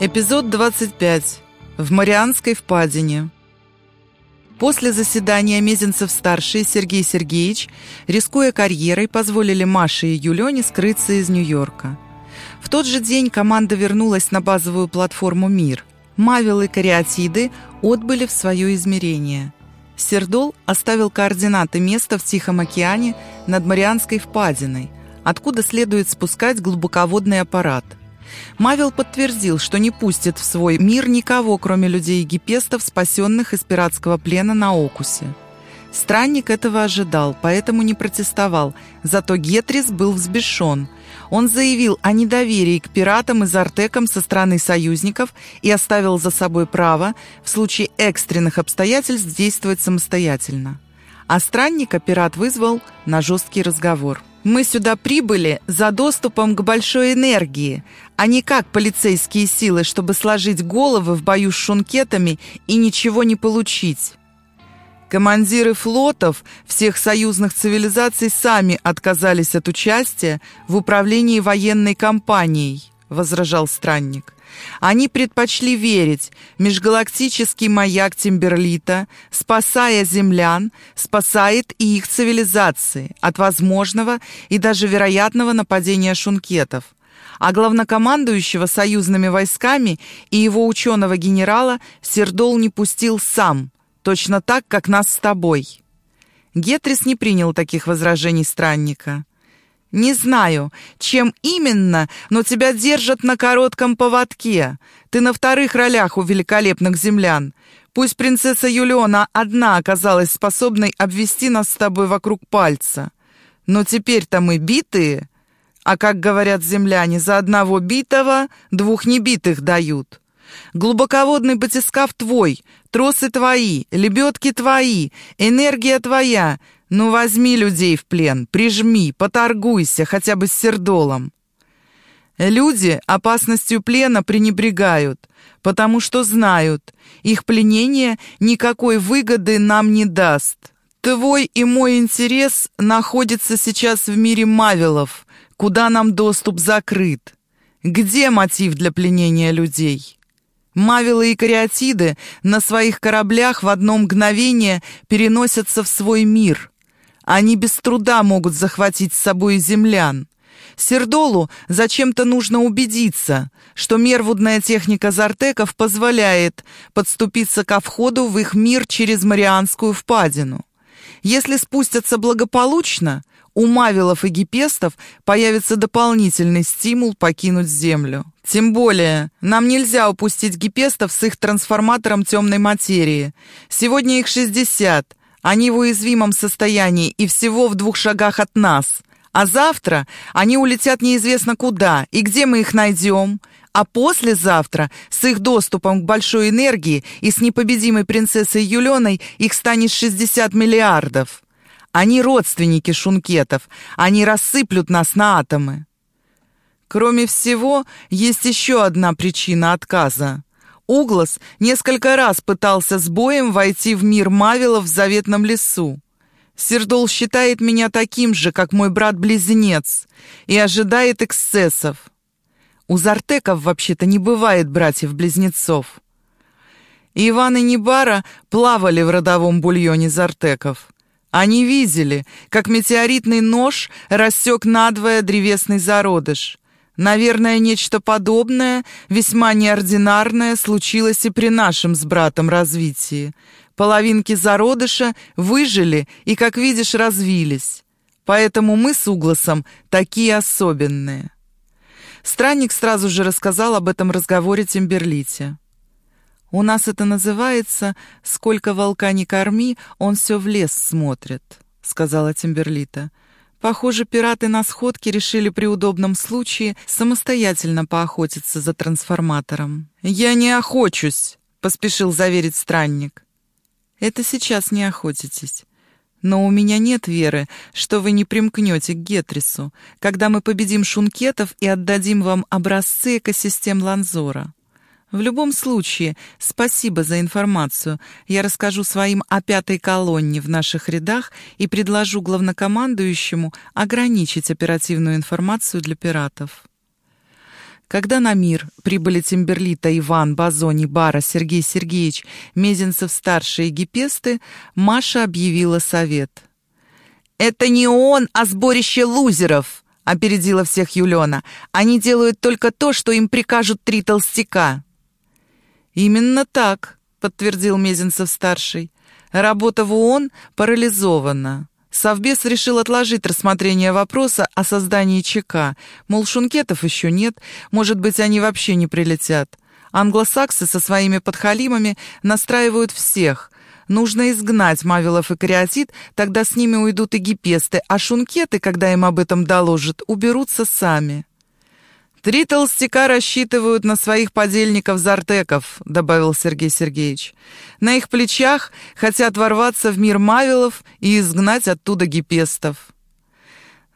Эпизод 25. В Марианской впадине. После заседания Мезенцев-старший Сергей Сергеевич, рискуя карьерой, позволили Маше и Юлене скрыться из Нью-Йорка. В тот же день команда вернулась на базовую платформу «Мир». Мавил и кариатиды отбыли в свое измерение. Сердол оставил координаты места в Тихом океане над Марианской впадиной, откуда следует спускать глубоководный аппарат – Мавил подтвердил, что не пустит в свой мир никого, кроме людей-гипестов, спасенных из пиратского плена на Окусе. Странник этого ожидал, поэтому не протестовал, зато Гетрис был взбешен. Он заявил о недоверии к пиратам и зартекам со стороны союзников и оставил за собой право в случае экстренных обстоятельств действовать самостоятельно. А странника пират вызвал на жесткий разговор. Мы сюда прибыли за доступом к большой энергии, а не как полицейские силы, чтобы сложить головы в бою с шункетами и ничего не получить. Командиры флотов всех союзных цивилизаций сами отказались от участия в управлении военной кампанией, возражал странник. Они предпочли верить, межгалактический маяк Тимберлита, спасая землян, спасает и их цивилизации от возможного и даже вероятного нападения шункетов. А главнокомандующего союзными войсками и его ученого-генерала Сердол не пустил сам, точно так, как нас с тобой. Гетрис не принял таких возражений странника. «Не знаю, чем именно, но тебя держат на коротком поводке. Ты на вторых ролях у великолепных землян. Пусть принцесса Юлиона одна оказалась способной обвести нас с тобой вокруг пальца. Но теперь-то мы битые, а, как говорят земляне, за одного битого двух небитых дают. Глубоководный батискаф твой, тросы твои, лебедки твои, энергия твоя — ну возьми людей в плен, прижми, поторгуйся хотя бы с сердолом. Люди опасностью плена пренебрегают, потому что знают, их пленение никакой выгоды нам не даст. Твой и мой интерес находится сейчас в мире мавилов, куда нам доступ закрыт. Где мотив для пленения людей? Мавилы и кариатиды на своих кораблях в одно мгновение переносятся в свой мир. Они без труда могут захватить с собой землян. Сердолу зачем-то нужно убедиться, что мервудная техника зартеков позволяет подступиться ко входу в их мир через Марианскую впадину. Если спустятся благополучно, у мавилов и гипестов появится дополнительный стимул покинуть Землю. Тем более, нам нельзя упустить гипестов с их трансформатором темной материи. Сегодня их 60, они в уязвимом состоянии и всего в двух шагах от нас. А завтра они улетят неизвестно куда и где мы их найдем. А послезавтра с их доступом к большой энергии и с непобедимой принцессой Юленой их станет 60 миллиардов. Они родственники шункетов, они рассыплют нас на атомы. Кроме всего, есть еще одна причина отказа. Углас несколько раз пытался с боем войти в мир Мавилов в заветном лесу. Сердол считает меня таким же, как мой брат-близнец, и ожидает эксцессов. У Зартеков вообще-то не бывает братьев-близнецов. Иван и Небара плавали в родовом бульоне Зартеков. Они видели, как метеоритный нож рассек надвое древесный зародыш — Наверное, нечто подобное, весьма неординарное, случилось и при нашем с братом развитии. Половинки зародыша выжили и, как видишь, развились. Поэтому мы с Угласом такие особенные. Странник сразу же рассказал об этом разговоре Тимберлите. «У нас это называется «Сколько волка не корми, он все в лес смотрит», — сказала Тимберлита. Похоже, пираты на сходке решили при удобном случае самостоятельно поохотиться за трансформатором. «Я не охочусь», — поспешил заверить странник. «Это сейчас не охотитесь. Но у меня нет веры, что вы не примкнете к Гетрису, когда мы победим шункетов и отдадим вам образцы экосистем Ланзора. В любом случае, спасибо за информацию. Я расскажу своим о пятой колонне в наших рядах и предложу главнокомандующему ограничить оперативную информацию для пиратов. Когда на мир прибыли Тимберлита, Иван, Базони, Бара, Сергей Сергеевич, Мезенцев-старший и Гипесты, Маша объявила совет. «Это не он, а сборище лузеров!» — опередила всех Юлена. «Они делают только то, что им прикажут три толстяка». «Именно так», — подтвердил Мезенцев-старший. «Работа в ООН парализована. Совбез решил отложить рассмотрение вопроса о создании ЧК. Мол, шункетов еще нет, может быть, они вообще не прилетят. Англосаксы со своими подхалимами настраивают всех. Нужно изгнать мавилов и кариатид, тогда с ними уйдут и гипесты, а шункеты, когда им об этом доложат, уберутся сами. «Три толстяка рассчитывают на своих подельников-зартеков», — добавил Сергей Сергеевич. «На их плечах хотят ворваться в мир мавилов и изгнать оттуда гипестов».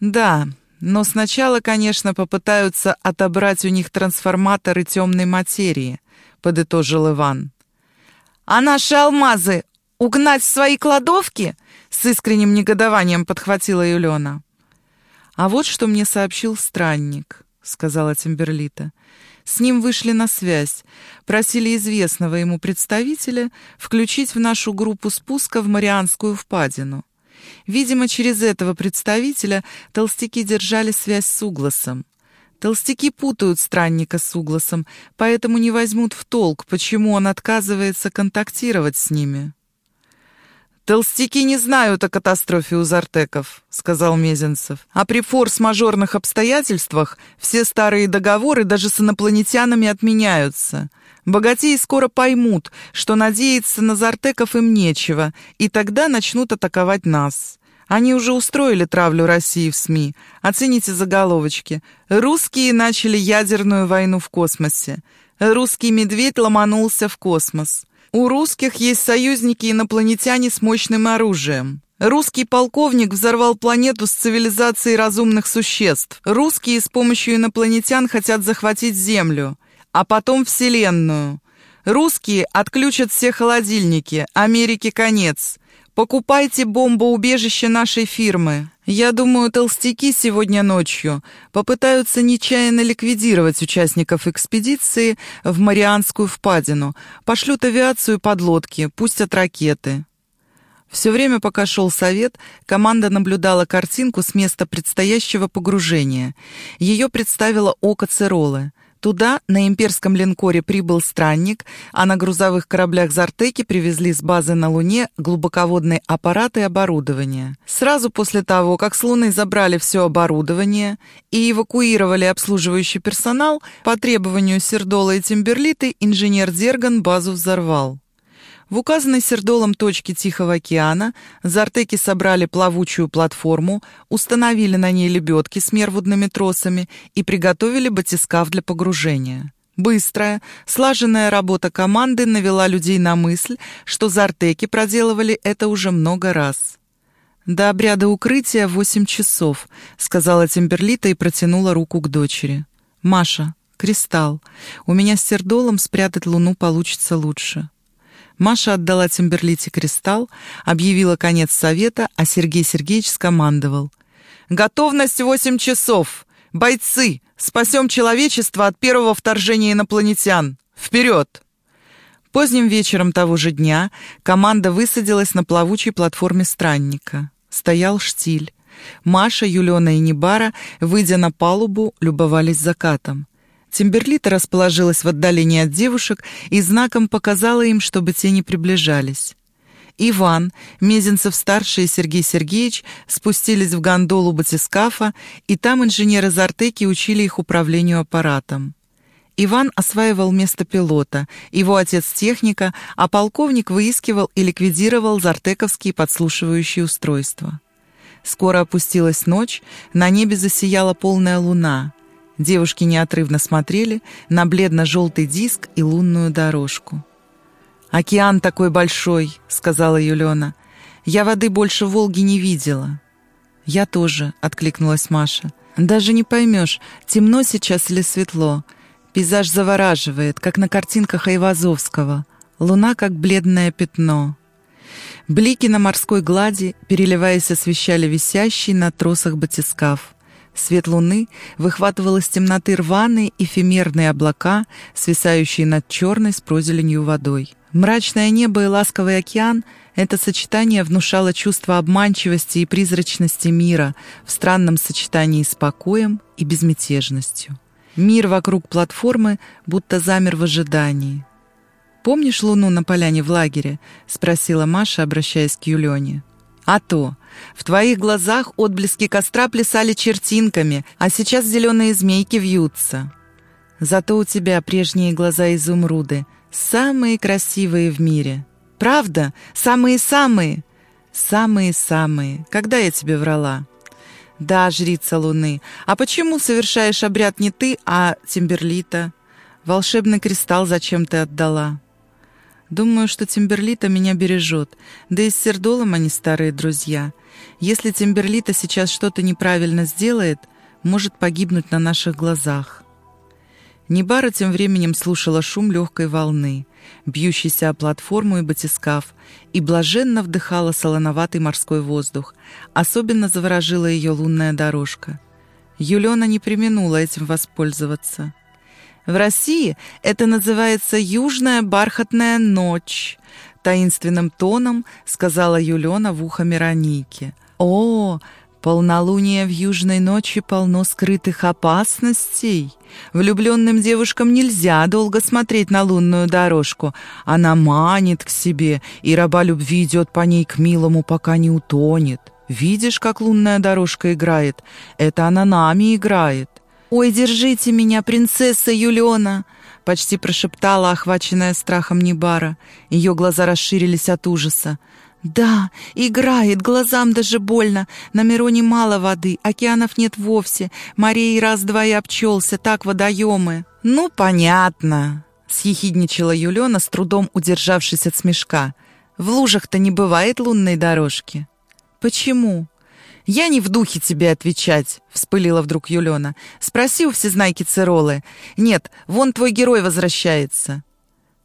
«Да, но сначала, конечно, попытаются отобрать у них трансформаторы темной материи», — подытожил Иван. «А наши алмазы угнать в свои кладовки?» — с искренним негодованием подхватила Юлена. «А вот что мне сообщил странник». — сказала Тимберлита. «С ним вышли на связь, просили известного ему представителя включить в нашу группу спуска в Марианскую впадину. Видимо, через этого представителя толстяки держали связь с Угласом. Толстяки путают странника с Угласом, поэтому не возьмут в толк, почему он отказывается контактировать с ними». «Толстяки не знают о катастрофе у Зартеков», — сказал Мезенцев. «А при форс-мажорных обстоятельствах все старые договоры даже с инопланетянами отменяются. Богатеи скоро поймут, что надеяться на Зартеков им нечего, и тогда начнут атаковать нас». Они уже устроили травлю России в СМИ. Оцените заголовочки. «Русские начали ядерную войну в космосе». «Русский медведь ломанулся в космос». У русских есть союзники-инопланетяне с мощным оружием. Русский полковник взорвал планету с цивилизацией разумных существ. Русские с помощью инопланетян хотят захватить Землю, а потом Вселенную. Русские отключат все холодильники, Америке конец. Покупайте бомбоубежище нашей фирмы. Я думаю, толстяки сегодня ночью попытаются нечаянно ликвидировать участников экспедиции в Марианскую впадину, пошлют авиацию подлодки, пустят ракеты. Все время, пока шел совет, команда наблюдала картинку с места предстоящего погружения. Ее представила Око Циролы. Туда на имперском линкоре прибыл странник, а на грузовых кораблях Зартеки привезли с базы на Луне глубоководные аппараты и оборудование. Сразу после того, как с Луны забрали все оборудование и эвакуировали обслуживающий персонал, по требованию Сердола и Тимберлиты инженер Дерган базу взорвал. В указанной Сердолом точке Тихого океана Зартеки собрали плавучую платформу, установили на ней лебедки с мервудными тросами и приготовили батискаф для погружения. Быстрая, слаженная работа команды навела людей на мысль, что Зартеки проделывали это уже много раз. «До обряда укрытия восемь часов», — сказала Тимберлита и протянула руку к дочери. «Маша, кристалл. У меня с Сердолом спрятать луну получится лучше». Маша отдала Тимберлите кристалл, объявила конец совета, а Сергей Сергеевич скомандовал. «Готовность восемь часов! Бойцы! Спасем человечество от первого вторжения инопланетян! Вперед!» Поздним вечером того же дня команда высадилась на плавучей платформе странника. Стоял штиль. Маша, Юлена и Небара, выйдя на палубу, любовались закатом. Тимберлита расположилась в отдалении от девушек и знаком показала им, чтобы те не приближались. Иван, Мезенцев-старший и Сергей Сергеевич спустились в гондолу батискафа, и там инженеры Зартеки учили их управлению аппаратом. Иван осваивал место пилота, его отец техника, а полковник выискивал и ликвидировал зартековские подслушивающие устройства. Скоро опустилась ночь, на небе засияла полная луна. Девушки неотрывно смотрели на бледно-желтый диск и лунную дорожку. «Океан такой большой», — сказала Юлена. «Я воды больше Волги не видела». «Я тоже», — откликнулась Маша. «Даже не поймешь, темно сейчас или светло. Пейзаж завораживает, как на картинках Айвазовского. Луна как бледное пятно». Блики на морской глади, переливаясь, освещали висящий на тросах батискаф. Свет луны выхватывал из темноты рваные эфемерные облака, свисающие над черной с прозеленью водой. Мрачное небо и ласковый океан — это сочетание внушало чувство обманчивости и призрачности мира в странном сочетании с покоем и безмятежностью. Мир вокруг платформы будто замер в ожидании. «Помнишь луну на поляне в лагере?» — спросила Маша, обращаясь к Юлене. «А то! В твоих глазах отблески костра плясали чертинками, а сейчас зеленые змейки вьются. Зато у тебя прежние глаза изумруды, самые красивые в мире. Правда? Самые-самые? Самые-самые. Когда я тебе врала?» «Да, жрица Луны. А почему совершаешь обряд не ты, а Тимберлита? Волшебный кристалл зачем ты отдала?» «Думаю, что Тимберлита меня бережет. Да и с Сердолом они старые друзья. Если Тимберлита сейчас что-то неправильно сделает, может погибнуть на наших глазах». Небара тем временем слушала шум легкой волны, бьющейся о платформу и батискаф, и блаженно вдыхала солоноватый морской воздух. Особенно заворожила ее лунная дорожка. Юлена не применула этим воспользоваться. В России это называется «Южная бархатная ночь», таинственным тоном сказала Юлена в ухо Миронике. «О, Полнолуние в южной ночи полно скрытых опасностей. Влюбленным девушкам нельзя долго смотреть на лунную дорожку. Она манит к себе, и раба любви идет по ней к милому, пока не утонет. Видишь, как лунная дорожка играет? Это она нами играет. «Ой, держите меня, принцесса Юлиона!» Почти прошептала, охваченная страхом Небара. Ее глаза расширились от ужаса. «Да, играет, глазам даже больно. На Мироне мало воды, океанов нет вовсе. Морей раз-два и обчелся, так водоемы». «Ну, понятно», — съехидничала Юлена, с трудом удержавшись от смешка. «В лужах-то не бывает лунной дорожки». «Почему?» «Я не в духе тебе отвечать», — вспылила вдруг Юлена. «Спроси у всезнайки Циролы. Нет, вон твой герой возвращается».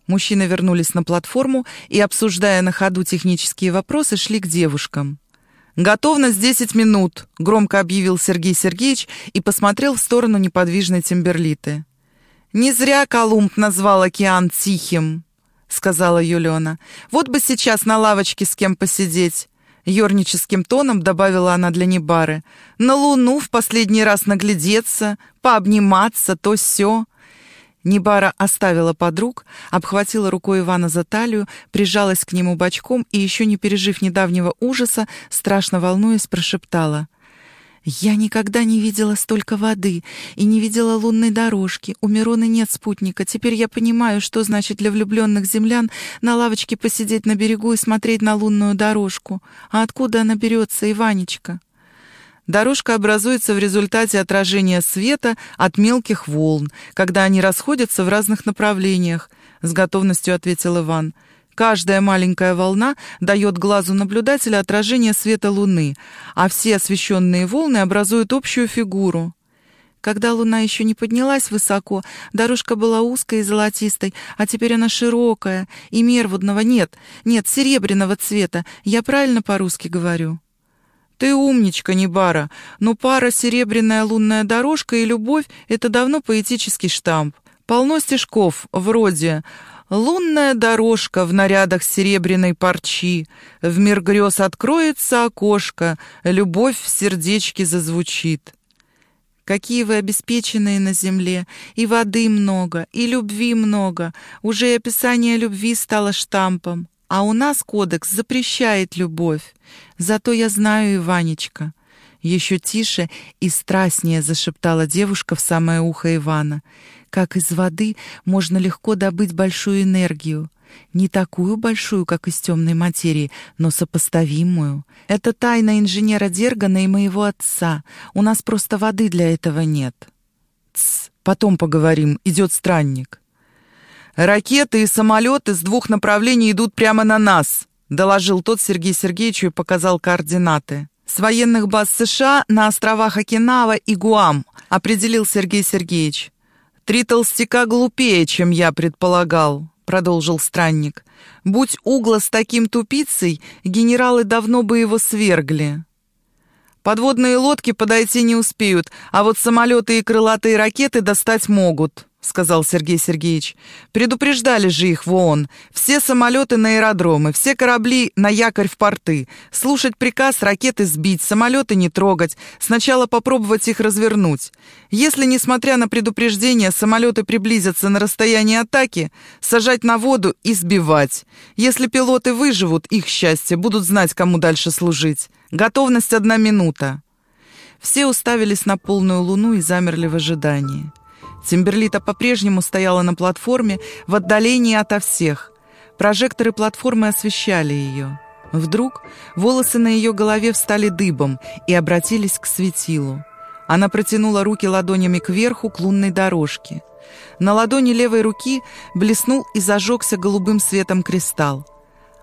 Мужчины вернулись на платформу и, обсуждая на ходу технические вопросы, шли к девушкам. «Готовность десять минут», — громко объявил Сергей Сергеевич и посмотрел в сторону неподвижной Тимберлиты. «Не зря Колумб назвал океан тихим», — сказала Юлена. «Вот бы сейчас на лавочке с кем посидеть». Ёрническим тоном добавила она для Небары. «На луну в последний раз наглядеться, пообниматься, то все. Небара оставила подруг, обхватила рукой Ивана за талию, прижалась к нему бочком и, еще не пережив недавнего ужаса, страшно волнуясь, прошептала. «Я никогда не видела столько воды и не видела лунной дорожки. У Мироны нет спутника. Теперь я понимаю, что значит для влюбленных землян на лавочке посидеть на берегу и смотреть на лунную дорожку. А откуда она берется, Иванечка?» Дорожка образуется в результате отражения света от мелких волн, когда они расходятся в разных направлениях, с готовностью ответил Иван. Каждая маленькая волна дает глазу наблюдателя отражение света Луны, а все освещенные волны образуют общую фигуру. Когда луна еще не поднялась высоко, дорожка была узкой и золотистой, а теперь она широкая, и мервудного нет, нет, серебряного цвета. Я правильно по-русски говорю?» «Ты умничка, Небара, но пара «Серебряная лунная дорожка» и «Любовь» — это давно поэтический штамп. Полно стишков, вроде «Лунная дорожка в нарядах серебряной парчи, в мир грез откроется окошко, любовь в сердечке зазвучит». Какие вы обеспеченные на земле, и воды много, и любви много, уже и описание любви стало штампом. А у нас кодекс запрещает любовь. Зато я знаю, Иванечка. Еще тише и страстнее зашептала девушка в самое ухо Ивана. Как из воды можно легко добыть большую энергию. Не такую большую, как из темной материи, но сопоставимую. Это тайна инженера Дергана и моего отца. У нас просто воды для этого нет. Тсс, потом поговорим, идет странник. «Ракеты и самолеты с двух направлений идут прямо на нас», доложил тот Сергей Сергеевичу и показал координаты. «С военных баз США на островах Окинава и Гуам», определил Сергей Сергеевич. «Три толстяка глупее, чем я предполагал», продолжил странник. «Будь угла с таким тупицей, генералы давно бы его свергли». Подводные лодки подойти не успеют, а вот самолеты и крылатые ракеты достать могут сказал Сергей Сергеевич. «Предупреждали же их в ООН. Все самолеты на аэродромы, все корабли на якорь в порты. Слушать приказ ракеты сбить, самолеты не трогать. Сначала попробовать их развернуть. Если, несмотря на предупреждение, самолеты приблизятся на расстояние атаки, сажать на воду и сбивать. Если пилоты выживут, их счастье, будут знать, кому дальше служить. Готовность одна минута». Все уставились на полную луну и замерли в ожидании. Тимберлита по-прежнему стояла на платформе в отдалении ото всех. Прожекторы платформы освещали ее. Вдруг волосы на ее голове встали дыбом и обратились к светилу. Она протянула руки ладонями кверху к лунной дорожке. На ладони левой руки блеснул и зажегся голубым светом кристалл.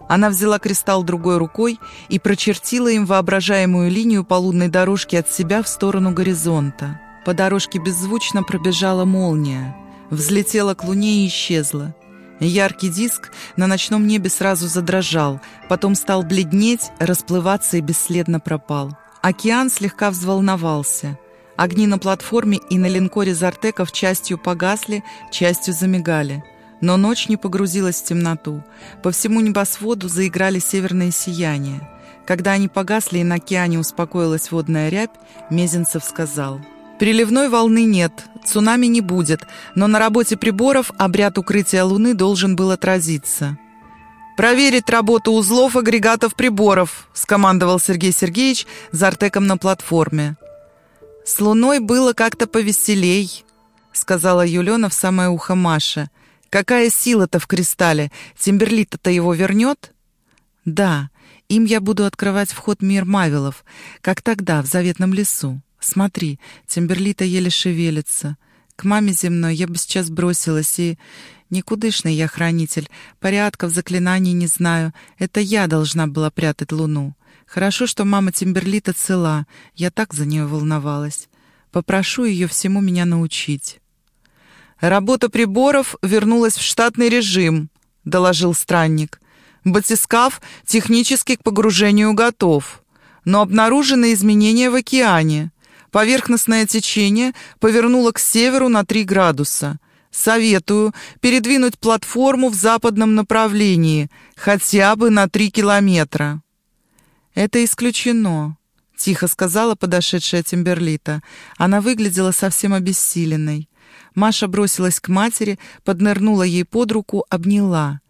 Она взяла кристалл другой рукой и прочертила им воображаемую линию по лунной дорожке от себя в сторону горизонта. По дорожке беззвучно пробежала молния, взлетела к луне и исчезла. Яркий диск на ночном небе сразу задрожал, потом стал бледнеть, расплываться и бесследно пропал. Океан слегка взволновался. Огни на платформе и на линкоре Зартеков частью погасли, частью замигали. Но ночь не погрузилась в темноту. По всему небосводу заиграли северные сияния. Когда они погасли и на океане успокоилась водная рябь, Мезенцев сказал — Приливной волны нет, цунами не будет, но на работе приборов обряд укрытия Луны должен был отразиться. «Проверить работу узлов агрегатов приборов», — скомандовал Сергей Сергеевич за артеком на платформе. «С Луной было как-то повеселей», — сказала Юлена в самое ухо Маше. «Какая сила-то в кристалле? Тимберлита-то его вернет?» «Да, им я буду открывать вход в мир Мавилов, как тогда, в заветном лесу». Смотри, Тимберлита еле шевелится. К маме земной я бы сейчас бросилась и... Никудышный я хранитель, порядков, заклинаний не знаю. Это я должна была прятать луну. Хорошо, что мама Тимберлита цела. Я так за нее волновалась. Попрошу ее всему меня научить. «Работа приборов вернулась в штатный режим», — доложил странник. «Батискаф технически к погружению готов, но обнаружены изменения в океане. Поверхностное течение повернуло к северу на 3 градуса. Советую передвинуть платформу в западном направлении, хотя бы на 3 километра. Это исключено, тихо сказала подошедшая Тимберлита. Она выглядела совсем обессиленной. Маша бросилась к матери, поднырнула ей под руку, обняла.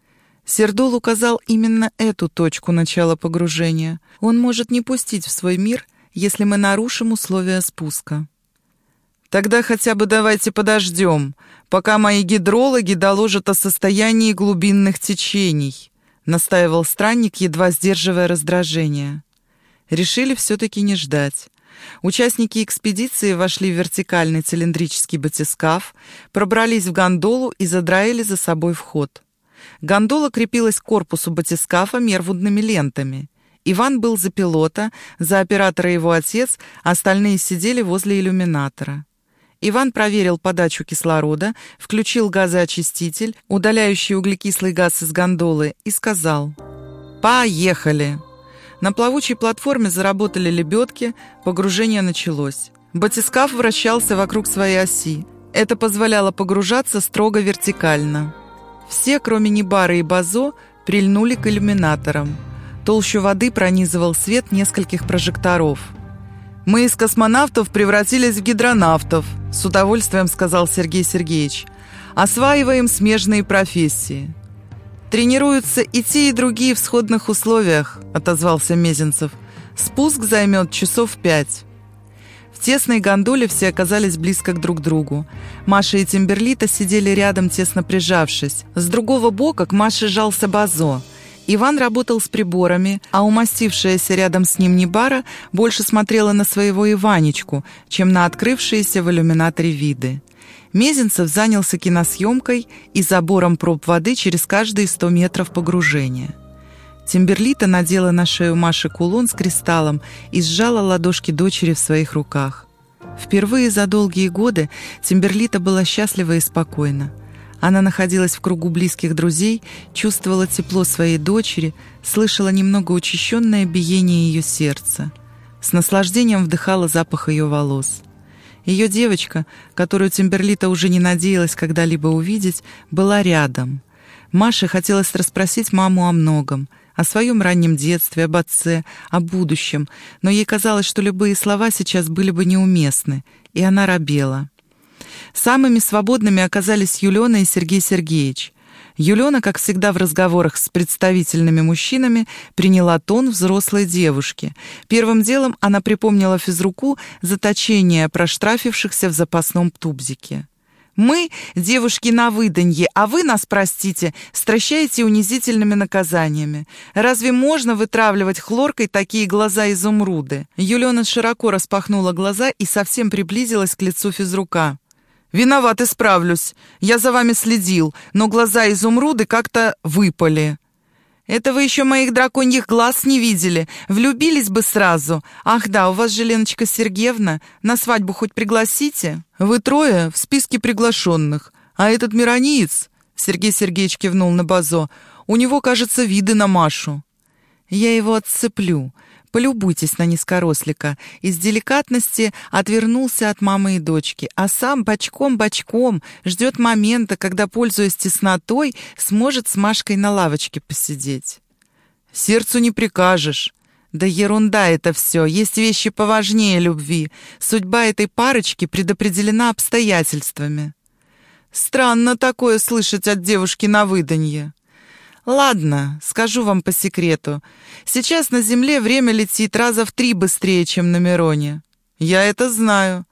Сердол указал именно эту точку начала погружения. Он может не пустить в свой мир если мы нарушим условия спуска. Тогда хотя бы давайте подождем, пока мои гидрологи доложат о состоянии глубинных течений, настаивал странник, едва сдерживая раздражение. Решили все-таки не ждать. Участники экспедиции вошли в вертикальный цилиндрический батискаф, пробрались в гондолу и задраили за собой вход. Гондола крепилась к корпусу батискафа мервудными лентами. Иван был за пилота, за оператора его отец, остальные сидели возле иллюминатора. Иван проверил подачу кислорода, включил газоочиститель, удаляющий углекислый газ из гондолы, и сказал «Поехали!». На плавучей платформе заработали лебедки, погружение началось. Батискаф вращался вокруг своей оси. Это позволяло погружаться строго вертикально. Все, кроме Небары и Базо, прильнули к иллюминаторам – Толщу воды пронизывал свет нескольких прожекторов. «Мы из космонавтов превратились в гидронавтов», — с удовольствием сказал Сергей Сергеевич. «Осваиваем смежные профессии». «Тренируются и те, и другие в сходных условиях», — отозвался Мезенцев. «Спуск займет часов пять». В тесной гондоле все оказались близко к друг другу. Маша и Тимберлита сидели рядом, тесно прижавшись. С другого бока к Маше жался Базо — Иван работал с приборами, а умастившаяся рядом с ним Небара больше смотрела на своего Иванечку, чем на открывшиеся в иллюминаторе виды. Мезенцев занялся киносъемкой и забором проб воды через каждые 100 метров погружения. Тимберлита надела на шею Маши кулон с кристаллом и сжала ладошки дочери в своих руках. Впервые за долгие годы Тимберлита была счастлива и спокойна. Она находилась в кругу близких друзей, чувствовала тепло своей дочери, слышала немного учащенное биение ее сердца. с наслаждением вдыхала запах ее волос. Ее девочка, которую Тимберлита уже не надеялась когда-либо увидеть, была рядом. Маше хотелось расспросить маму о многом, о своем раннем детстве, об отце, о будущем, но ей казалось, что любые слова сейчас были бы неуместны, и она робела. Самыми свободными оказались Юлена и Сергей Сергеевич. Юлена, как всегда в разговорах с представительными мужчинами, приняла тон взрослой девушки. Первым делом она припомнила физруку заточение проштрафившихся в запасном тубзике. «Мы — девушки на выданье, а вы нас, простите, стращаете унизительными наказаниями. Разве можно вытравливать хлоркой такие глаза изумруды?» Юлена широко распахнула глаза и совсем приблизилась к лицу физрука. «Виноват, исправлюсь. Я за вами следил, но глаза изумруды как-то выпали». «Это вы еще моих драконьих глаз не видели. Влюбились бы сразу. Ах да, у вас же Леночка Сергеевна. На свадьбу хоть пригласите?» «Вы трое в списке приглашенных. А этот мирониец...» Сергей Сергеевич кивнул на Базо. «У него, кажется, виды на Машу». «Я его отцеплю. Полюбуйтесь на низкорослика. Из деликатности отвернулся от мамы и дочки, а сам бочком-бочком ждет момента, когда, пользуясь теснотой, сможет с Машкой на лавочке посидеть. «Сердцу не прикажешь». Да ерунда это все, есть вещи поважнее любви. Судьба этой парочки предопределена обстоятельствами. Странно такое слышать от девушки на выданье. Ладно, скажу вам по секрету. Сейчас на Земле время летит раза в три быстрее, чем на Мироне. Я это знаю.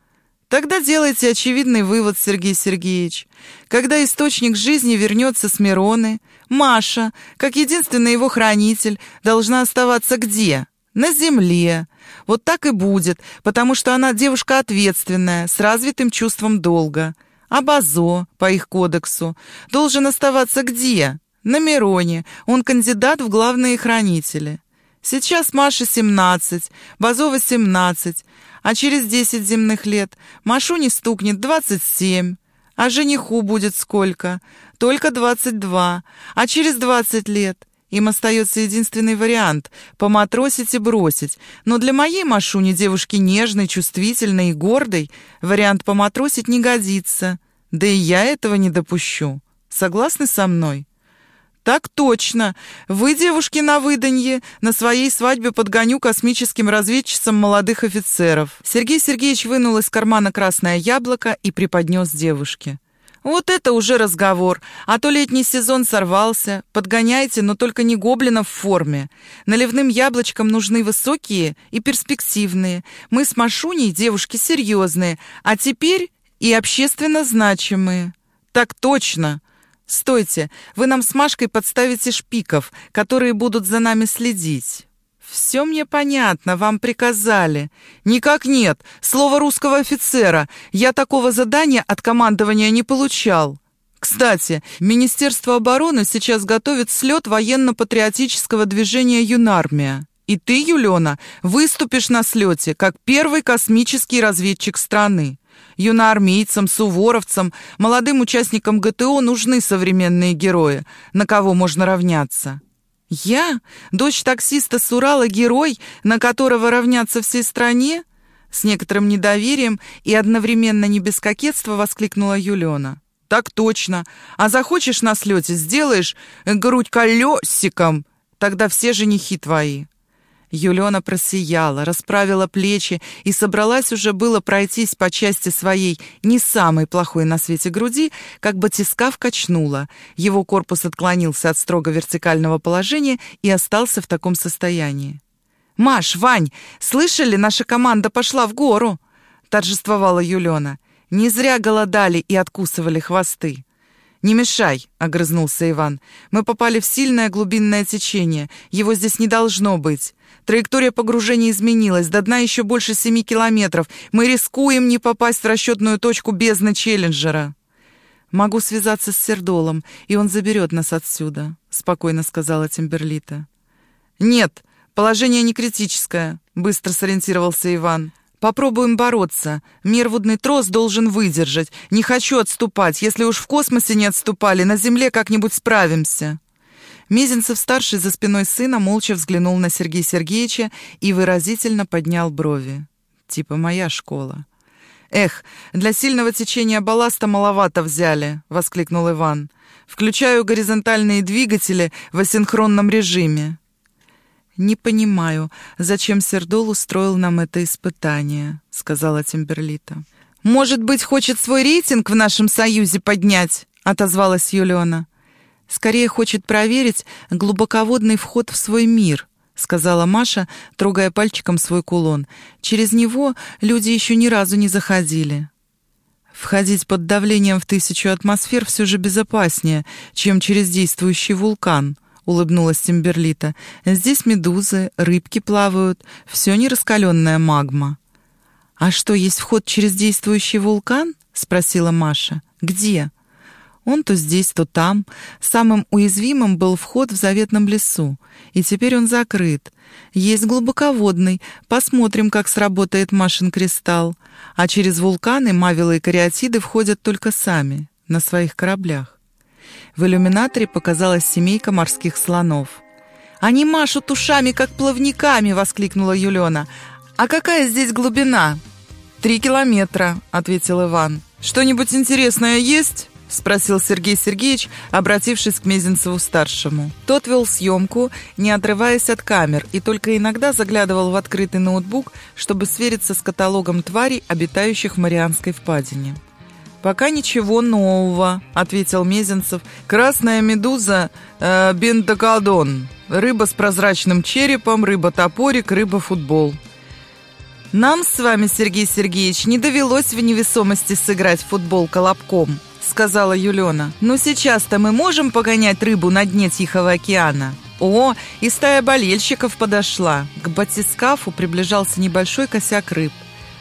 Тогда делайте очевидный вывод, Сергей Сергеевич. Когда источник жизни вернется с Мироны, Маша, как единственный его хранитель, должна оставаться где? На Земле. Вот так и будет, потому что она девушка ответственная, с развитым чувством долга. А Базо, по их кодексу, должен оставаться где? На Мироне. Он кандидат в главные хранители. Сейчас Маше 17, Базова 17, а через 10 земных лет Машу не стукнет 27. А жениху будет сколько? Только 22. А через 20 лет им остается единственный вариант — поматросить и бросить. Но для моей Машуни, девушки нежной, чувствительной и гордой, вариант поматросить не годится. Да и я этого не допущу. Согласны со мной? «Так точно. Вы, девушки, на выданье. На своей свадьбе подгоню космическим разведчицам молодых офицеров». Сергей Сергеевич вынул из кармана красное яблоко и преподнес девушке. «Вот это уже разговор. А то летний сезон сорвался. Подгоняйте, но только не гоблинов в форме. Наливным яблочкам нужны высокие и перспективные. Мы с Машуней девушки серьезные, а теперь и общественно значимые». «Так точно!» «Стойте, вы нам с Машкой подставите шпиков, которые будут за нами следить». «Все мне понятно, вам приказали». «Никак нет. Слово русского офицера. Я такого задания от командования не получал». Кстати, Министерство обороны сейчас готовит слет военно-патриотического движения «Юнармия». И ты, Юлена, выступишь на слете, как первый космический разведчик страны. Юноармейцам, суворовцам, молодым участникам ГТО нужны современные герои, на кого можно равняться. Я, дочь таксиста с Урала, герой, на которого равняться всей стране? С некоторым недоверием и одновременно не без кокетства воскликнула Юлена. Так точно. А захочешь на слете, сделаешь грудь колесиком, тогда все женихи твои. Юлена просияла, расправила плечи и собралась уже было пройтись по части своей не самой плохой на свете груди, как батискаф качнула. Его корпус отклонился от строго вертикального положения и остался в таком состоянии. «Маш, Вань, слышали, наша команда пошла в гору!» торжествовала Юлена. «Не зря голодали и откусывали хвосты». «Не мешай», — огрызнулся Иван. «Мы попали в сильное глубинное течение. Его здесь не должно быть. Траектория погружения изменилась, до дна еще больше семи километров. Мы рискуем не попасть в расчетную точку бездны Челленджера». «Могу связаться с Сердолом, и он заберет нас отсюда», — спокойно сказала Тимберлита. «Нет, положение не критическое», — быстро сориентировался Иван. «Попробуем бороться. Мирвудный трос должен выдержать. Не хочу отступать. Если уж в космосе не отступали, на Земле как-нибудь справимся». Мезенцев-старший за спиной сына молча взглянул на Сергея Сергеевича и выразительно поднял брови. Типа моя школа. «Эх, для сильного течения балласта маловато взяли», — воскликнул Иван. «Включаю горизонтальные двигатели в асинхронном режиме». «Не понимаю, зачем Сердол устроил нам это испытание», — сказала Тимберлита. «Может быть, хочет свой рейтинг в нашем союзе поднять?» — отозвалась Юлиона. «Скорее хочет проверить глубоководный вход в свой мир», — сказала Маша, трогая пальчиком свой кулон. «Через него люди еще ни разу не заходили». «Входить под давлением в тысячу атмосфер все же безопаснее, чем через действующий вулкан», — улыбнулась Тимберлита. «Здесь медузы, рыбки плавают, все нераскаленная магма». «А что, есть вход через действующий вулкан?» — спросила Маша. «Где?» Он то здесь, то там. Самым уязвимым был вход в заветном лесу, и теперь он закрыт. Есть глубоководный, посмотрим, как сработает Машин кристалл. А через вулканы мавилы и кариатиды входят только сами, на своих кораблях. В иллюминаторе показалась семейка морских слонов. «Они машут ушами, как плавниками!» — воскликнула Юлена. «А какая здесь глубина?» «Три километра», — ответил Иван. «Что-нибудь интересное есть?» — спросил Сергей Сергеевич, обратившись к Мезенцеву-старшему. Тот вел съемку, не отрываясь от камер, и только иногда заглядывал в открытый ноутбук, чтобы свериться с каталогом тварей, обитающих в Марианской впадине. «Пока ничего нового», — ответил Мезенцев. «Красная медуза э, бентокалдон, рыба с прозрачным черепом, рыба-топорик, рыба-футбол». «Нам с вами, Сергей Сергеевич, не довелось в невесомости сыграть в футбол колобком», сказала Юлена. «Но сейчас-то мы можем погонять рыбу на дне Тихого океана?» О, и стая болельщиков подошла. К батискафу приближался небольшой косяк рыб.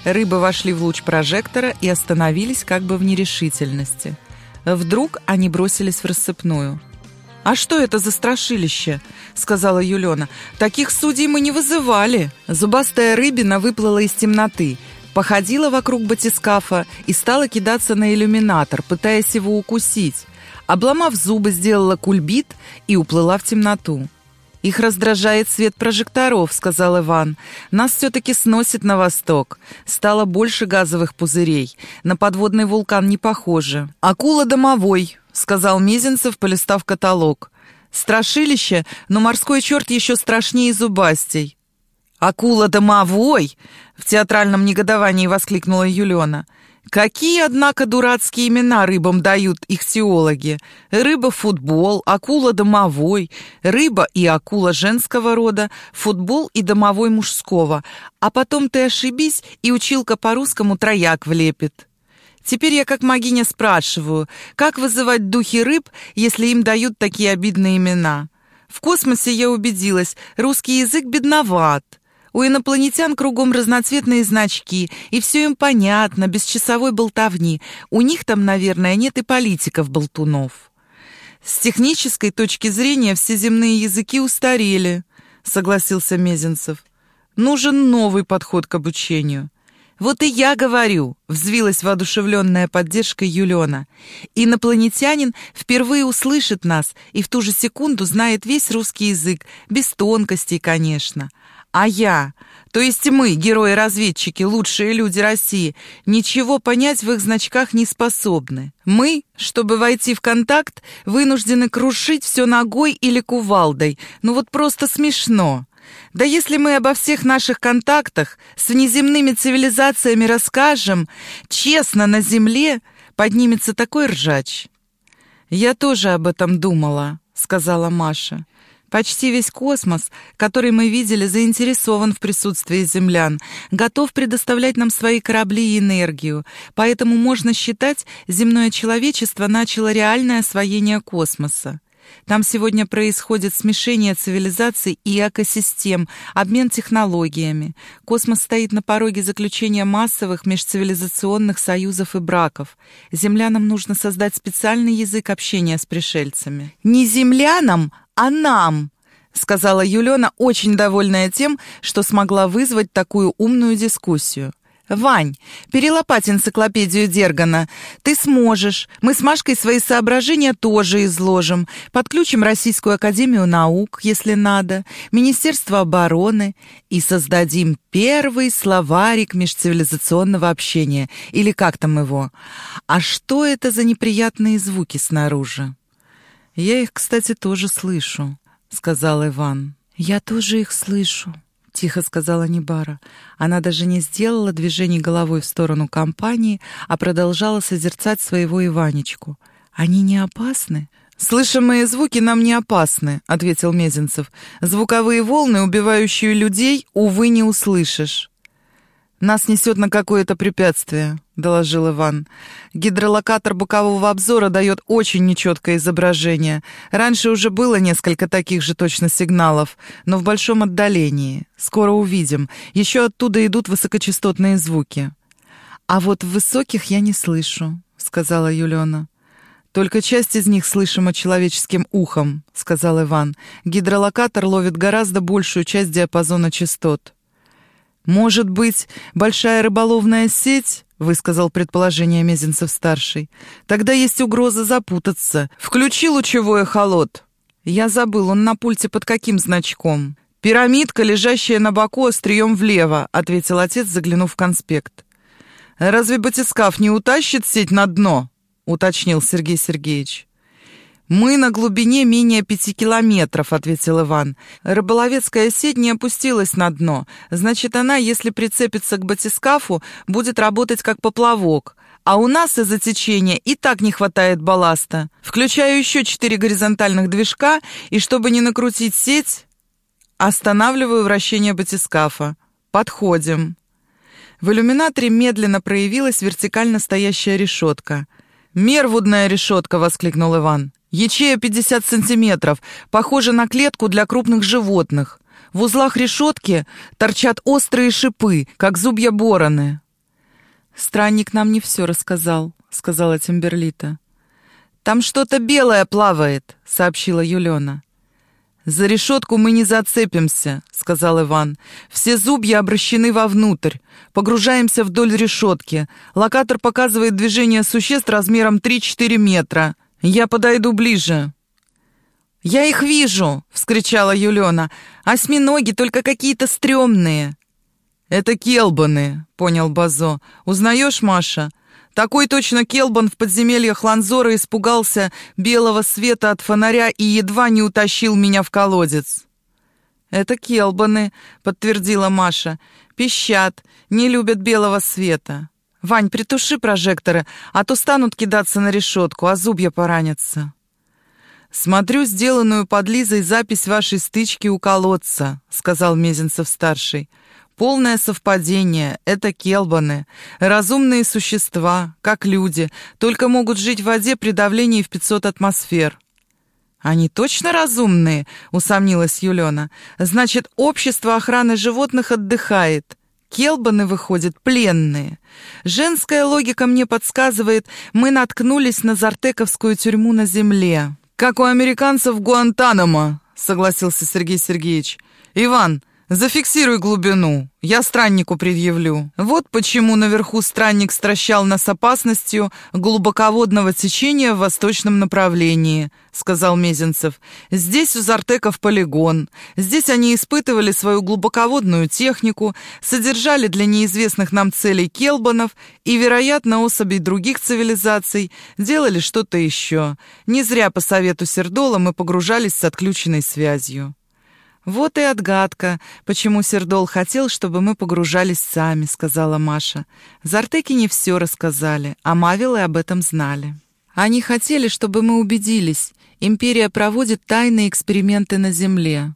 Рыбы вошли в луч прожектора и остановились как бы в нерешительности. Вдруг они бросились в рассыпную. «А что это за страшилище?» — сказала Юлена. «Таких судей мы не вызывали». Зубастая рыбина выплыла из темноты — походила вокруг батискафа и стала кидаться на иллюминатор, пытаясь его укусить. Обломав зубы, сделала кульбит и уплыла в темноту. «Их раздражает свет прожекторов», — сказал Иван. «Нас все-таки сносит на восток. Стало больше газовых пузырей. На подводный вулкан не похоже». «Акула домовой», — сказал Мезенцев, полистав каталог. «Страшилище, но морской черт еще страшнее зубастей». «Акула домовой!» — в театральном негодовании воскликнула Юлена. «Какие, однако, дурацкие имена рыбам дают их теологи? Рыба-футбол, акула домовой, рыба и акула женского рода, футбол и домовой мужского. А потом ты ошибись, и училка по-русскому трояк влепит». Теперь я как магиня спрашиваю, как вызывать духи рыб, если им дают такие обидные имена? В космосе я убедилась, русский язык бедноват. У инопланетян кругом разноцветные значки, и все им понятно, без часовой болтовни. У них там, наверное, нет и политиков-болтунов. С технической точки зрения все земные языки устарели, согласился Мезенцев. Нужен новый подход к обучению. «Вот и я говорю», — взвилась воодушевленная поддержка Юлена. «Инопланетянин впервые услышит нас и в ту же секунду знает весь русский язык, без тонкостей, конечно. А я, то есть мы, герои-разведчики, лучшие люди России, ничего понять в их значках не способны. Мы, чтобы войти в контакт, вынуждены крушить все ногой или кувалдой. Ну вот просто смешно. Да если мы обо всех наших контактах с внеземными цивилизациями расскажем, честно, на Земле поднимется такой ржач. «Я тоже об этом думала», — сказала Маша. Почти весь космос, который мы видели, заинтересован в присутствии землян, готов предоставлять нам свои корабли и энергию. Поэтому можно считать, земное человечество начало реальное освоение космоса. Там сегодня происходит смешение цивилизаций и экосистем, обмен технологиями. Космос стоит на пороге заключения массовых межцивилизационных союзов и браков. Землянам нужно создать специальный язык общения с пришельцами. Не землянам, а нам!» — сказала Юлена, очень довольная тем, что смогла вызвать такую умную дискуссию. «Вань, перелопать энциклопедию Дергана. Ты сможешь. Мы с Машкой свои соображения тоже изложим. Подключим Российскую Академию Наук, если надо, Министерство обороны и создадим первый словарик межцивилизационного общения. Или как там его? А что это за неприятные звуки снаружи?» «Я их, кстати, тоже слышу», — сказал Иван. «Я тоже их слышу», — тихо сказала Небара. Она даже не сделала движений головой в сторону компании, а продолжала созерцать своего Иванечку. «Они не опасны?» «Слышимые звуки нам не опасны», — ответил Мезенцев. «Звуковые волны, убивающие людей, увы, не услышишь». «Нас несет на какое-то препятствие», — доложил Иван. «Гидролокатор бокового обзора дает очень нечеткое изображение. Раньше уже было несколько таких же точно сигналов, но в большом отдалении. Скоро увидим. Еще оттуда идут высокочастотные звуки». «А вот в высоких я не слышу», — сказала Юлиона. «Только часть из них слышима человеческим ухом», — сказал Иван. «Гидролокатор ловит гораздо большую часть диапазона частот». «Может быть, большая рыболовная сеть?» — высказал предположение Мезенцев-старший. «Тогда есть угроза запутаться. Включи лучевой холод». Я забыл, он на пульте под каким значком? «Пирамидка, лежащая на боку острием влево», — ответил отец, заглянув в конспект. «Разве батискаф не утащит сеть на дно?» — уточнил Сергей Сергеевич. «Мы на глубине менее пяти километров», — ответил Иван. «Рыболовецкая сеть не опустилась на дно. Значит, она, если прицепится к батискафу, будет работать как поплавок. А у нас из-за течения и так не хватает балласта. Включаю еще четыре горизонтальных движка, и чтобы не накрутить сеть, останавливаю вращение батискафа. Подходим». В иллюминаторе медленно проявилась вертикально стоящая решетка. «Мервудная решетка!» — воскликнул Иван. Ячея 50 сантиметров, похожа на клетку для крупных животных. В узлах решетки торчат острые шипы, как зубья бороны. «Странник нам не все рассказал», — сказала Тимберлита. «Там что-то белое плавает», — сообщила Юлена. «За решетку мы не зацепимся», — сказал Иван. «Все зубья обращены вовнутрь. Погружаемся вдоль решетки. Локатор показывает движение существ размером 3-4 метра. «Я подойду ближе». «Я их вижу!» — вскричала Юлена. «Осьминоги, только какие-то стрёмные». «Это келбаны», — понял Базо. «Узнаешь, Маша?» Такой точно Келбан в подземельях Ланзора испугался белого света от фонаря и едва не утащил меня в колодец. «Это Келбаны», — подтвердила Маша. «Пищат, не любят белого света». «Вань, притуши прожекторы, а то станут кидаться на решетку, а зубья поранятся». «Смотрю сделанную под Лизой запись вашей стычки у колодца», — сказал Мезенцев-старший. «Полное совпадение. Это келбаны. Разумные существа, как люди, только могут жить в воде при давлении в 500 атмосфер». «Они точно разумные?» — усомнилась Юлена. «Значит, общество охраны животных отдыхает». Келбаны, выходят, пленные. Женская логика мне подсказывает, мы наткнулись на зартековскую тюрьму на земле. «Как у американцев Гуантанамо», — согласился Сергей Сергеевич. «Иван, зафиксируй глубину». Я страннику предъявлю. Вот почему наверху странник стращал нас опасностью глубоководного течения в восточном направлении, сказал Мезенцев. Здесь у Зартеков полигон. Здесь они испытывали свою глубоководную технику, содержали для неизвестных нам целей келбанов и, вероятно, особей других цивилизаций, делали что-то еще. Не зря по совету Сердола мы погружались с отключенной связью. «Вот и отгадка, почему Сердол хотел, чтобы мы погружались сами», — сказала Маша. «Зартеки не все рассказали, а Мавилы об этом знали. Они хотели, чтобы мы убедились, империя проводит тайные эксперименты на Земле».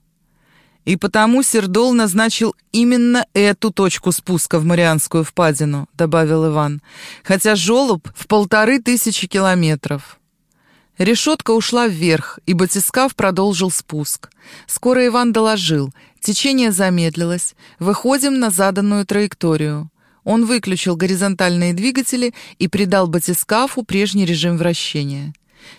«И потому Сердол назначил именно эту точку спуска в Марианскую впадину», — добавил Иван, «хотя жолоб в полторы тысячи километров». Решетка ушла вверх, и батискаф продолжил спуск. Скоро Иван доложил. Течение замедлилось. Выходим на заданную траекторию. Он выключил горизонтальные двигатели и придал батискафу прежний режим вращения.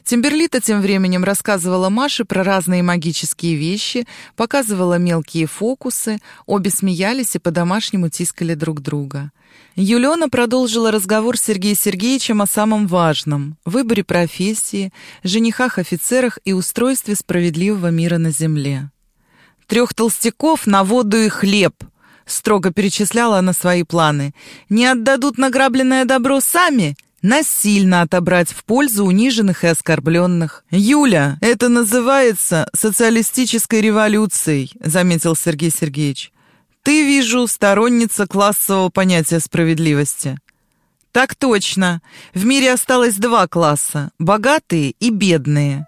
Тимберлита тем временем рассказывала Маше про разные магические вещи, показывала мелкие фокусы, обе смеялись и по-домашнему тискали друг друга. Юлиона продолжила разговор с Сергеем Сергеевичем о самом важном – выборе профессии, женихах-офицерах и устройстве справедливого мира на земле. «Трех толстяков на воду и хлеб», — строго перечисляла она свои планы. «Не отдадут награбленное добро сами? Насильно отобрать в пользу униженных и оскорбленных. «Юля, это называется социалистической революцией», заметил Сергей Сергеевич. «Ты, вижу, сторонница классового понятия справедливости». «Так точно. В мире осталось два класса – богатые и бедные».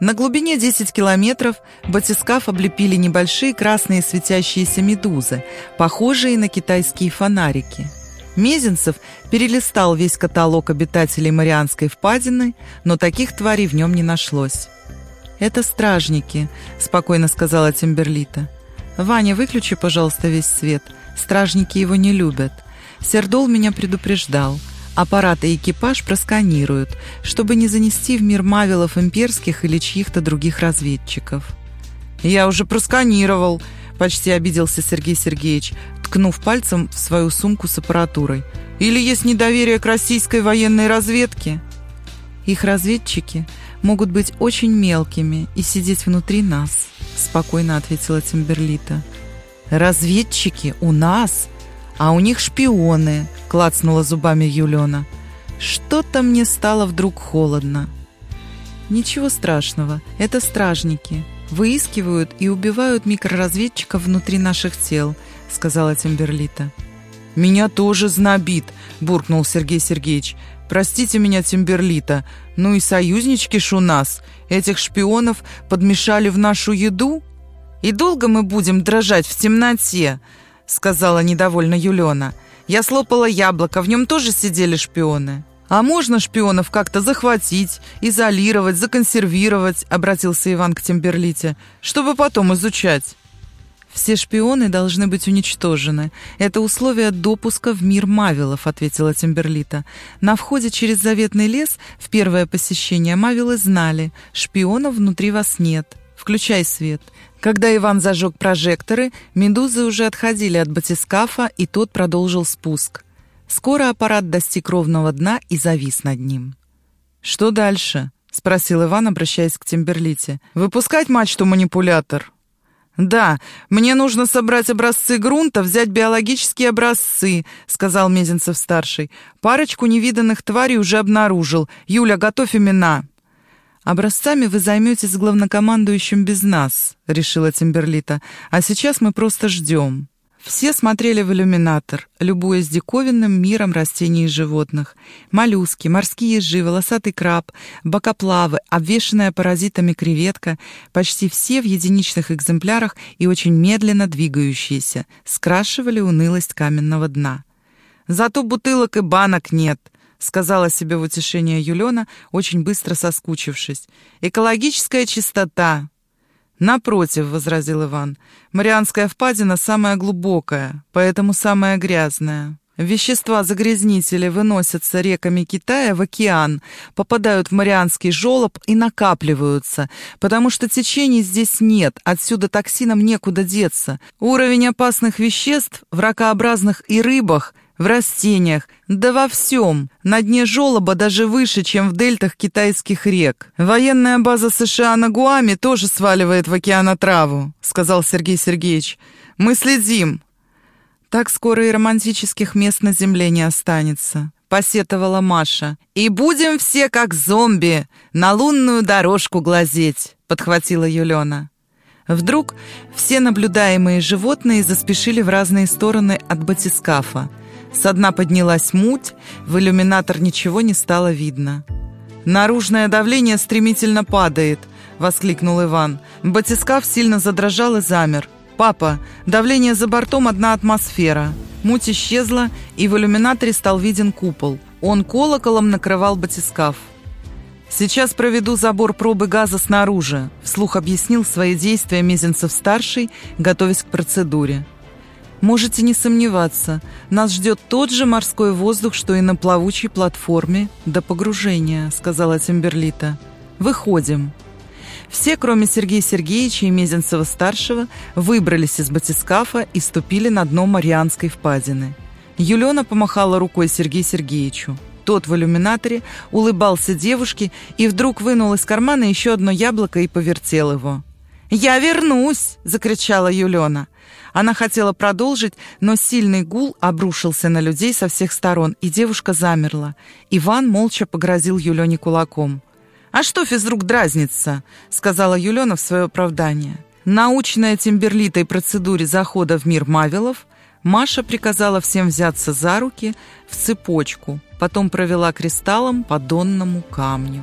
На глубине 10 километров батискаф облепили небольшие красные светящиеся медузы, похожие на китайские фонарики – Мезенцев перелистал весь каталог обитателей Марианской впадины, но таких тварей в нем не нашлось. «Это стражники», — спокойно сказала Тимберлита. «Ваня, выключи, пожалуйста, весь свет. Стражники его не любят. Сердол меня предупреждал. Аппарат и экипаж просканируют, чтобы не занести в мир мавилов имперских или чьих-то других разведчиков». «Я уже просканировал», — почти обиделся Сергей Сергеевич ткнув пальцем в свою сумку с аппаратурой. «Или есть недоверие к российской военной разведке?» «Их разведчики могут быть очень мелкими и сидеть внутри нас», спокойно ответила Тимберлита. «Разведчики у нас, а у них шпионы», клацнула зубами Юлена. «Что-то мне стало вдруг холодно». «Ничего страшного, это стражники. Выискивают и убивают микроразведчиков внутри наших тел, — сказала Тимберлита. «Меня тоже знобит», — буркнул Сергей Сергеевич. «Простите меня, Тимберлита, ну и союзнички ж у нас. Этих шпионов подмешали в нашу еду? И долго мы будем дрожать в темноте?» — сказала недовольно Юлена. «Я слопала яблоко, в нем тоже сидели шпионы». «А можно шпионов как-то захватить, изолировать, законсервировать?» — обратился Иван к Тимберлите. «Чтобы потом изучать». «Все шпионы должны быть уничтожены. Это условие допуска в мир Мавилов», — ответила Тимберлита. «На входе через заветный лес в первое посещение Мавилы знали, шпионов внутри вас нет. Включай свет». Когда Иван зажег прожекторы, медузы уже отходили от батискафа, и тот продолжил спуск. Скоро аппарат достиг ровного дна и завис над ним. «Что дальше?» — спросил Иван, обращаясь к Тимберлите. «Выпускать мачту-манипулятор?» «Да, мне нужно собрать образцы грунта, взять биологические образцы», — сказал Мезенцев-старший. «Парочку невиданных тварей уже обнаружил. Юля, готовь имена». «Образцами вы займетесь главнокомандующим без нас», — решила Тимберлита. «А сейчас мы просто ждем». Все смотрели в иллюминатор, любуясь диковинным миром растений и животных. Моллюски, морские ежи, волосатый краб, бокоплавы, обвешанная паразитами креветка, почти все в единичных экземплярах и очень медленно двигающиеся, скрашивали унылость каменного дна. «Зато бутылок и банок нет», — сказала себе в утешение Юлена, очень быстро соскучившись. «Экологическая чистота, «Напротив», — возразил Иван, — «Марианская впадина самая глубокая, поэтому самая грязная. Вещества-загрязнители выносятся реками Китая в океан, попадают в Марианский желоб и накапливаются, потому что течений здесь нет, отсюда токсинам некуда деться. Уровень опасных веществ в ракообразных и рыбах — в растениях, да во всем. На дне желоба даже выше, чем в дельтах китайских рек. Военная база США на Гуаме тоже сваливает в океан отраву, сказал Сергей Сергеевич. Мы следим. Так скоро и романтических мест на земле не останется. Посетовала Маша. «И будем все как зомби на лунную дорожку глазеть», — подхватила Юлена. Вдруг все наблюдаемые животные заспешили в разные стороны от батискафа. Со дна поднялась муть, в иллюминатор ничего не стало видно. «Наружное давление стремительно падает», — воскликнул Иван. Батискаф сильно задрожал и замер. «Папа, давление за бортом одна атмосфера». Муть исчезла, и в иллюминаторе стал виден купол. Он колоколом накрывал батискаф. «Сейчас проведу забор пробы газа снаружи», — вслух объяснил свои действия Мезенцев-старший, готовясь к процедуре. «Можете не сомневаться, нас ждет тот же морской воздух, что и на плавучей платформе до погружения», — сказала Тимберлита. «Выходим». Все, кроме Сергея Сергеевича и Мезенцева-старшего, выбрались из батискафа и ступили на дно Марианской впадины. Юлена помахала рукой Сергею Сергеевичу. Тот в иллюминаторе улыбался девушке и вдруг вынул из кармана еще одно яблоко и повертел его. «Я вернусь!» — закричала Юлена. Она хотела продолжить, но сильный гул обрушился на людей со всех сторон, и девушка замерла. Иван молча погрозил Юлене кулаком. «А что физрук дразнится?» — сказала Юлена в свое оправдание. Научная Тимберлитой процедуре захода в мир Мавилов, Маша приказала всем взяться за руки в цепочку, потом провела кристаллом по донному камню.